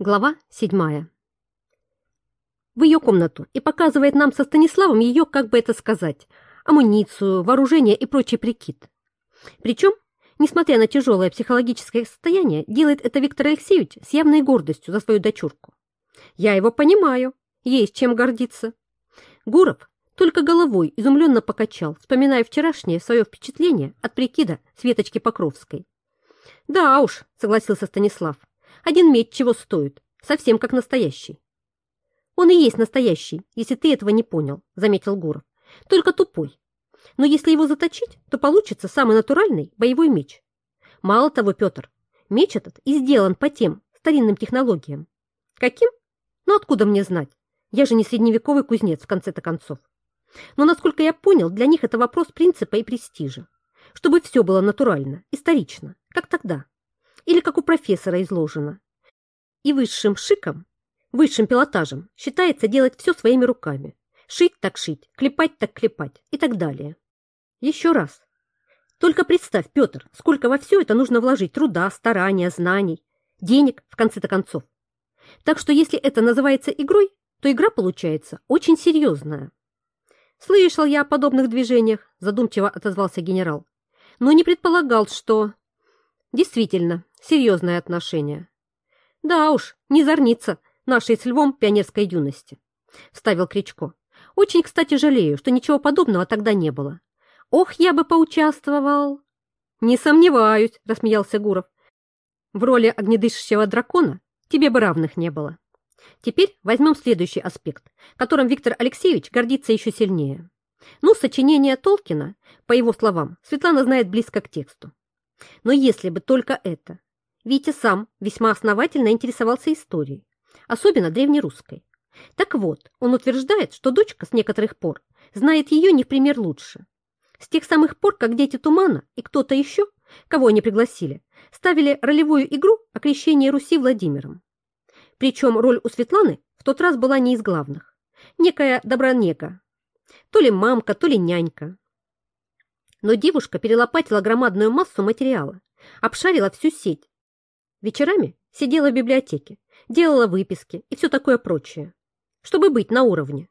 Глава седьмая. В ее комнату и показывает нам со Станиславом ее, как бы это сказать, амуницию, вооружение и прочий прикид. Причем, несмотря на тяжелое психологическое состояние, делает это Виктор Алексеевич с явной гордостью за свою дочурку. Я его понимаю, есть чем гордиться. Гуров только головой изумленно покачал, вспоминая вчерашнее свое впечатление от прикида Светочки Покровской. «Да уж», — согласился Станислав, — один меч чего стоит, совсем как настоящий. Он и есть настоящий, если ты этого не понял, заметил Гуров. Только тупой. Но если его заточить, то получится самый натуральный боевой меч. Мало того, Петр, меч этот и сделан по тем старинным технологиям. Каким? Ну откуда мне знать? Я же не средневековый кузнец в конце-то концов. Но, насколько я понял, для них это вопрос принципа и престижа. Чтобы все было натурально, исторично, как тогда или как у профессора изложено. И высшим шиком, высшим пилотажем считается делать все своими руками. Шить так шить, клепать так клепать и так далее. Еще раз. Только представь, Петр, сколько во все это нужно вложить труда, старания, знаний, денег, в конце-то концов. Так что если это называется игрой, то игра получается очень серьезная. Слышал я о подобных движениях, задумчиво отозвался генерал, но не предполагал, что... Действительно, серьезное отношение. Да уж, не зорница нашей с львом пионерской юности, вставил Кричко. Очень, кстати, жалею, что ничего подобного тогда не было. Ох, я бы поучаствовал. Не сомневаюсь, рассмеялся Гуров. В роли огнедышащего дракона тебе бы равных не было. Теперь возьмем следующий аспект, которым Виктор Алексеевич гордится еще сильнее. Ну, сочинение Толкина, по его словам, Светлана знает близко к тексту. Но если бы только это, Витя сам весьма основательно интересовался историей, особенно древнерусской. Так вот, он утверждает, что дочка с некоторых пор знает ее не в пример лучше. С тех самых пор, как дети Тумана и кто-то еще, кого они пригласили, ставили ролевую игру о крещении Руси Владимиром. Причем роль у Светланы в тот раз была не из главных. Некая Добронека. То ли мамка, то ли нянька. Но девушка перелопатила громадную массу материала, обшарила всю сеть Вечерами сидела в библиотеке, делала выписки и все такое прочее, чтобы быть на уровне.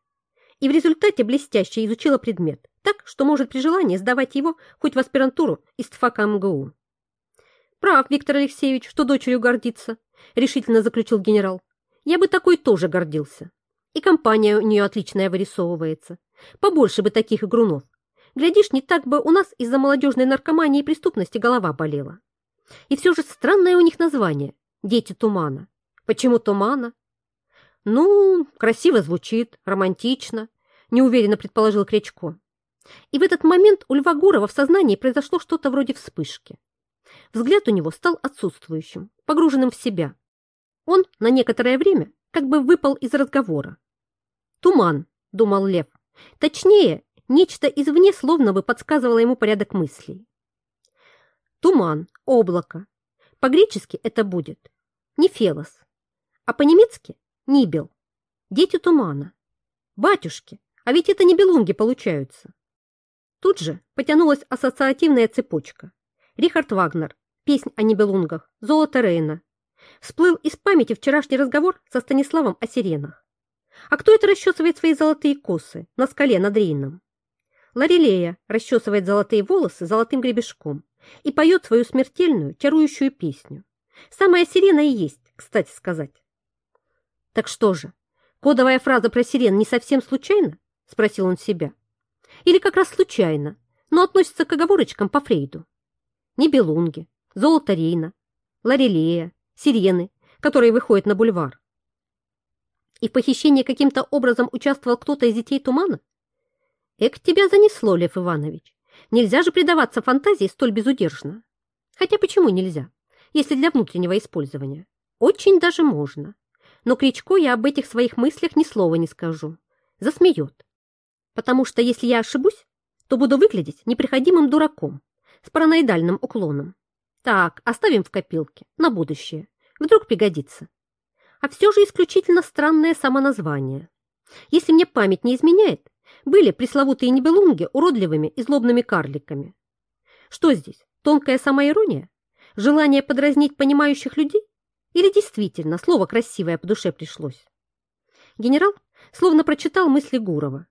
И в результате блестяще изучила предмет, так, что может при желании сдавать его хоть в аспирантуру из ТФАКа МГУ. «Прав, Виктор Алексеевич, что дочерью гордится», — решительно заключил генерал. «Я бы такой тоже гордился. И компания у нее отличная вырисовывается. Побольше бы таких игрунов. Глядишь, не так бы у нас из-за молодежной наркомании и преступности голова болела. И все же странное у них название – «Дети тумана». Почему тумана? Ну, красиво звучит, романтично, неуверенно предположил Кречко. И в этот момент у Льва Гурова в сознании произошло что-то вроде вспышки. Взгляд у него стал отсутствующим, погруженным в себя. Он на некоторое время как бы выпал из разговора. «Туман», — думал Лев. Точнее, нечто извне словно бы подсказывало ему порядок мыслей. Туман, облако. По-гречески это будет Нефелос, а по-немецки Нибел. Дети тумана. Батюшки, а ведь это не белунги получаются. Тут же потянулась ассоциативная цепочка. Рихард Вагнер, песнь о небелунгах, золото Рейна. Всплыл из памяти вчерашний разговор со Станиславом о сиренах. А кто это расчесывает свои золотые косы на скале над Рейном? Ларилея расчесывает золотые волосы золотым гребешком и поет свою смертельную, чарующую песню. Самая сирена и есть, кстати сказать. Так что же, кодовая фраза про сирен не совсем случайно? Спросил он себя. Или как раз случайно, но относится к оговорочкам по Фрейду. Нибелунги, золото Рейна, Лорелея, сирены, которые выходят на бульвар. И в похищении каким-то образом участвовал кто-то из детей тумана? Эк, тебя занесло, Лев Иванович. Нельзя же предаваться фантазии столь безудержно. Хотя почему нельзя, если для внутреннего использования? Очень даже можно. Но Кричко я об этих своих мыслях ни слова не скажу. Засмеет. Потому что если я ошибусь, то буду выглядеть неприходимым дураком с параноидальным уклоном. Так, оставим в копилке, на будущее. Вдруг пригодится. А все же исключительно странное самоназвание. Если мне память не изменяет, были пресловутые небелунги уродливыми и злобными карликами. Что здесь? Тонкая самоирония? Желание подразнить понимающих людей? Или действительно слово красивое по душе пришлось? Генерал словно прочитал мысли Гурова.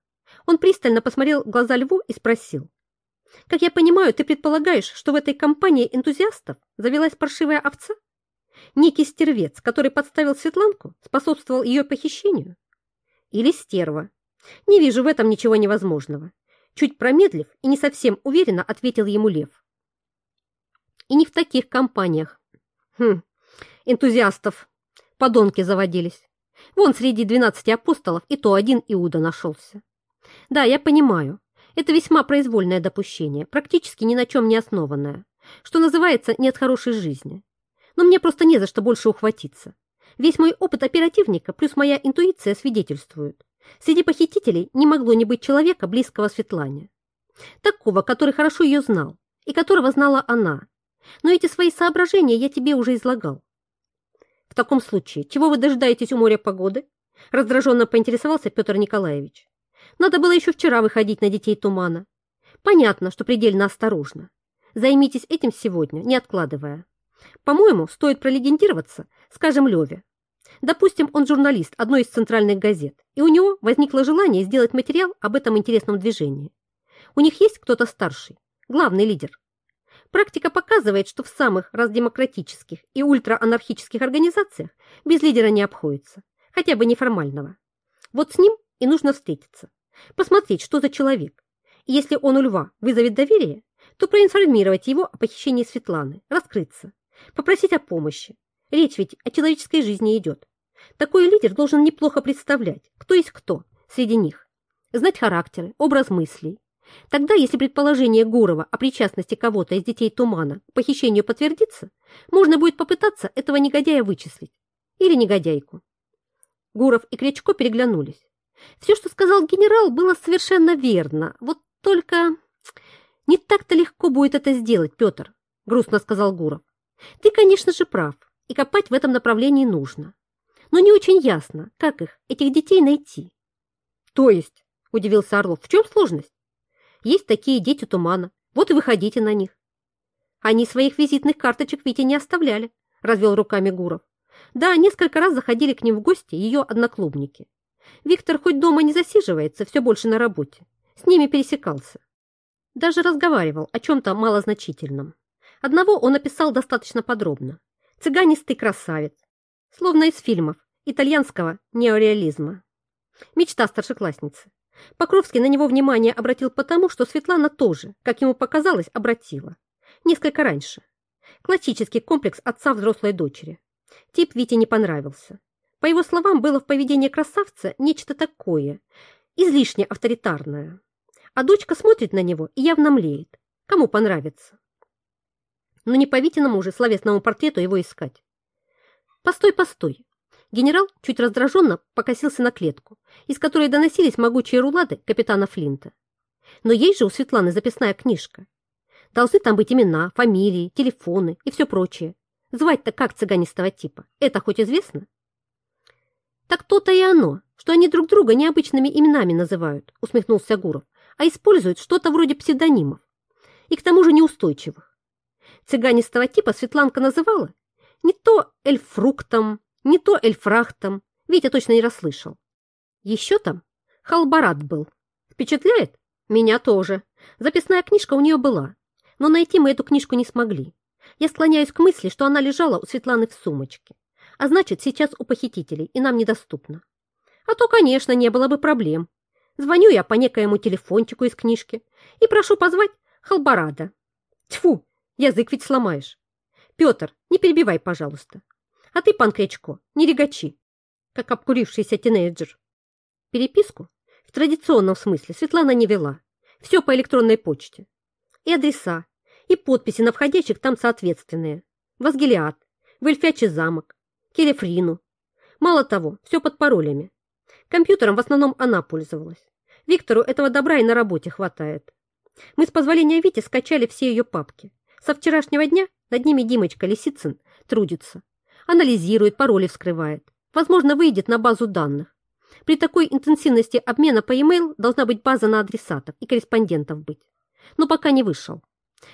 Он пристально посмотрел в глаза Льву и спросил. «Как я понимаю, ты предполагаешь, что в этой компании энтузиастов завелась паршивая овца? Некий стервец, который подставил Светланку, способствовал ее похищению? Или стерва? Не вижу в этом ничего невозможного. Чуть промедлив и не совсем уверенно ответил ему Лев. И не в таких компаниях. Хм, энтузиастов. Подонки заводились. Вон среди двенадцати апостолов и то один Иуда нашелся. Да, я понимаю, это весьма произвольное допущение, практически ни на чем не основанное, что называется «нет хорошей жизни». Но мне просто не за что больше ухватиться. Весь мой опыт оперативника плюс моя интуиция свидетельствуют. Среди похитителей не могло не быть человека, близкого Светлане. Такого, который хорошо ее знал, и которого знала она. Но эти свои соображения я тебе уже излагал. В таком случае, чего вы дожидаетесь у моря погоды? Раздраженно поинтересовался Петр Николаевич. Надо было еще вчера выходить на детей тумана. Понятно, что предельно осторожно. Займитесь этим сегодня, не откладывая. По-моему, стоит пролегендироваться, скажем, Леве. Допустим, он журналист одной из центральных газет, и у него возникло желание сделать материал об этом интересном движении. У них есть кто-то старший, главный лидер. Практика показывает, что в самых раздемократических и ультраанархических организациях без лидера не обходится, хотя бы неформального. Вот с ним и нужно встретиться, посмотреть, что за человек. И если он у льва вызовет доверие, то проинформировать его о похищении Светланы, раскрыться, попросить о помощи. Речь ведь о человеческой жизни идет. Такой лидер должен неплохо представлять, кто есть кто среди них, знать характеры, образ мыслей. Тогда, если предположение Гурова о причастности кого-то из детей Тумана к похищению подтвердится, можно будет попытаться этого негодяя вычислить. Или негодяйку. Гуров и Крячко переглянулись. Все, что сказал генерал, было совершенно верно. Вот только не так-то легко будет это сделать, Петр, грустно сказал Гуров. Ты, конечно же, прав, и копать в этом направлении нужно. Но не очень ясно, как их, этих детей, найти. То есть, удивился Орлов, в чем сложность? Есть такие дети тумана, вот и выходите на них. Они своих визитных карточек Вите не оставляли, развел руками Гуров. Да, несколько раз заходили к ним в гости ее одноклубники. Виктор хоть дома не засиживается, все больше на работе. С ними пересекался. Даже разговаривал о чем-то малозначительном. Одного он описал достаточно подробно. Цыганистый красавец, словно из фильмов итальянского неореализма. Мечта старшеклассницы. Покровский на него внимание обратил потому, что Светлана тоже, как ему показалось, обратила. Несколько раньше. Классический комплекс отца взрослой дочери. Тип Вите не понравился. По его словам, было в поведении красавца нечто такое, излишне авторитарное. А дочка смотрит на него и явно млеет. Кому понравится? Но не по Витиному же словесному портрету его искать. Постой, постой. Генерал чуть раздраженно покосился на клетку, из которой доносились могучие рулады капитана Флинта. Но есть же у Светланы записная книжка. Должны там быть имена, фамилии, телефоны и все прочее. Звать-то как цыганистого типа? Это хоть известно? Так то-то и оно, что они друг друга необычными именами называют, усмехнулся Гуров, а используют что-то вроде псевдонимов. И к тому же неустойчивых. Цыганистого типа Светланка называла не то эльфруктом, не то эльфрахтом. Витя точно не расслышал. Еще там халбарат был. Впечатляет? Меня тоже. Записная книжка у нее была, но найти мы эту книжку не смогли. Я склоняюсь к мысли, что она лежала у Светланы в сумочке, а значит, сейчас у похитителей и нам недоступна. А то, конечно, не было бы проблем. Звоню я по некоему телефончику из книжки и прошу позвать Халбарада. Тьфу, язык ведь сломаешь. Петр, не перебивай, пожалуйста. А ты, пан Крячко, не регачи, как обкурившийся тинейджер. Переписку в традиционном смысле Светлана не вела. Все по электронной почте. И адреса, и подписи на входящих там соответственные. Вазгелиад, Вельфячий замок, Келефрину. Мало того, все под паролями. Компьютером в основном она пользовалась. Виктору этого добра и на работе хватает. Мы с позволения Вити скачали все ее папки. Со вчерашнего дня над ними Димочка Лисицын трудится анализирует, пароли вскрывает. Возможно, выйдет на базу данных. При такой интенсивности обмена по e-mail должна быть база на адресатов и корреспондентов быть. Но пока не вышел.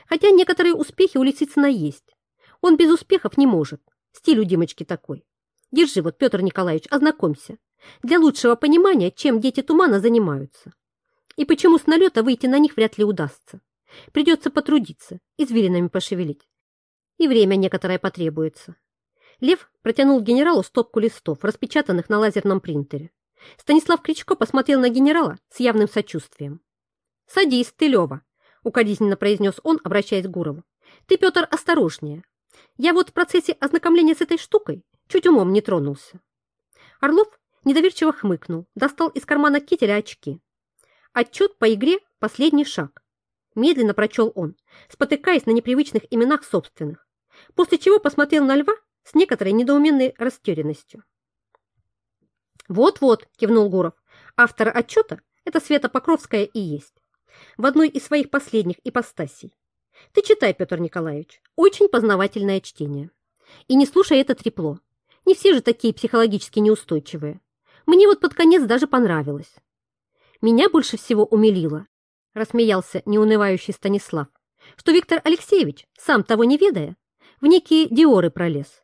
Хотя некоторые успехи у Лисицына есть. Он без успехов не может. Стиль у Димочки такой. Держи вот, Петр Николаевич, ознакомься. Для лучшего понимания, чем дети тумана занимаются. И почему с налета выйти на них вряд ли удастся. Придется потрудиться, извилинами пошевелить. И время некоторое потребуется. Лев протянул генералу стопку листов, распечатанных на лазерном принтере. Станислав Кричко посмотрел на генерала с явным сочувствием. «Садись ты, Лева», — укоризненно произнес он, обращаясь к Гурову. «Ты, Петр, осторожнее. Я вот в процессе ознакомления с этой штукой чуть умом не тронулся». Орлов недоверчиво хмыкнул, достал из кармана кителя очки. Отчет по игре «Последний шаг». Медленно прочел он, спотыкаясь на непривычных именах собственных, после чего посмотрел на льва с некоторой недоуменной растерянностью. «Вот-вот», — кивнул Гуров, — «автор отчета — это Света Покровская и есть. В одной из своих последних ипостасей. Ты читай, Петр Николаевич, очень познавательное чтение. И не слушай это трепло. Не все же такие психологически неустойчивые. Мне вот под конец даже понравилось. Меня больше всего умилило, рассмеялся неунывающий Станислав, что Виктор Алексеевич, сам того не ведая, в некие диоры пролез.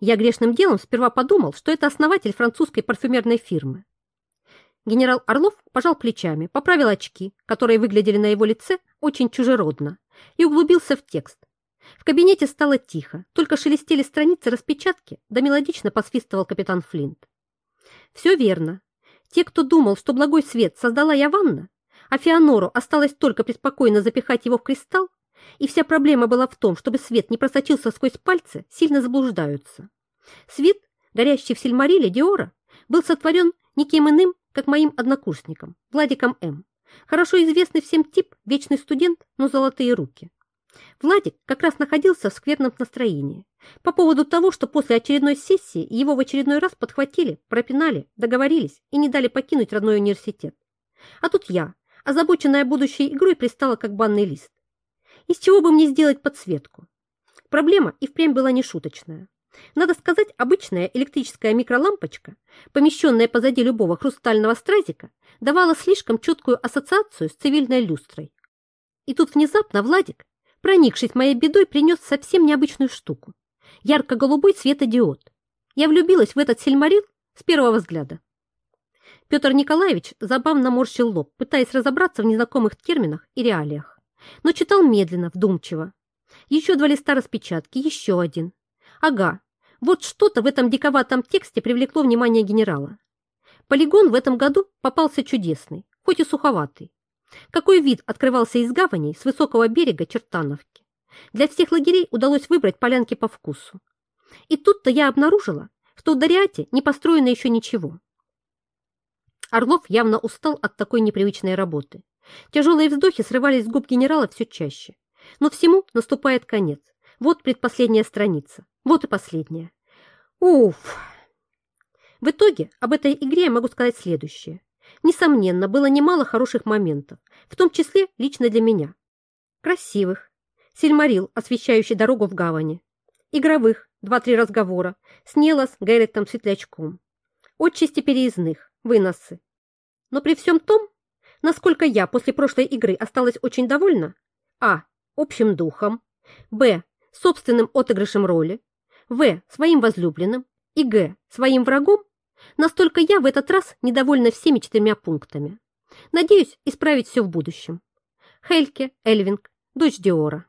Я грешным делом сперва подумал, что это основатель французской парфюмерной фирмы. Генерал Орлов пожал плечами, поправил очки, которые выглядели на его лице очень чужеродно, и углубился в текст. В кабинете стало тихо, только шелестели страницы распечатки, да мелодично посвистывал капитан Флинт. Все верно. Те, кто думал, что благой свет создала Яванна, а Феонору осталось только преспокойно запихать его в кристалл, и вся проблема была в том, чтобы свет не просочился сквозь пальцы, сильно заблуждаются. Свет, горящий в Сильмариле Диора, был сотворен никем иным, как моим однокурсником, Владиком М. Хорошо известный всем тип, вечный студент, но золотые руки. Владик как раз находился в скверном настроении по поводу того, что после очередной сессии его в очередной раз подхватили, пропинали, договорились и не дали покинуть родной университет. А тут я, озабоченная будущей игрой, пристала как банный лист. Из чего бы мне сделать подсветку? Проблема и впрямь была нешуточная. Надо сказать, обычная электрическая микролампочка, помещенная позади любого хрустального стразика, давала слишком четкую ассоциацию с цивильной люстрой. И тут внезапно Владик, проникшись моей бедой, принес совсем необычную штуку. Ярко-голубой светодиод. Я влюбилась в этот сельмарил с первого взгляда. Петр Николаевич забавно морщил лоб, пытаясь разобраться в незнакомых терминах и реалиях но читал медленно, вдумчиво. Еще два листа распечатки, еще один. Ага, вот что-то в этом диковатом тексте привлекло внимание генерала. Полигон в этом году попался чудесный, хоть и суховатый. Какой вид открывался из гаваней с высокого берега Чертановки. Для всех лагерей удалось выбрать полянки по вкусу. И тут-то я обнаружила, что в Дариате не построено еще ничего. Орлов явно устал от такой непривычной работы. Тяжелые вздохи срывались с губ генерала все чаще. Но всему наступает конец. Вот предпоследняя страница. Вот и последняя. Уф! В итоге об этой игре я могу сказать следующее. Несомненно, было немало хороших моментов, в том числе лично для меня. Красивых. Сильмарил, освещающий дорогу в гавани. Игровых, два-три разговора. С Нелос, Гэрритом, Светлячком. Отчасти переездных, выносы. Но при всем том, насколько я после прошлой игры осталась очень довольна? А. Общим духом. Б. Собственным отыгрышем роли. В. Своим возлюбленным. И Г. Своим врагом. Настолько я в этот раз недовольна всеми четырьмя пунктами. Надеюсь исправить все в будущем. Хельке Эльвинг, дочь Диора.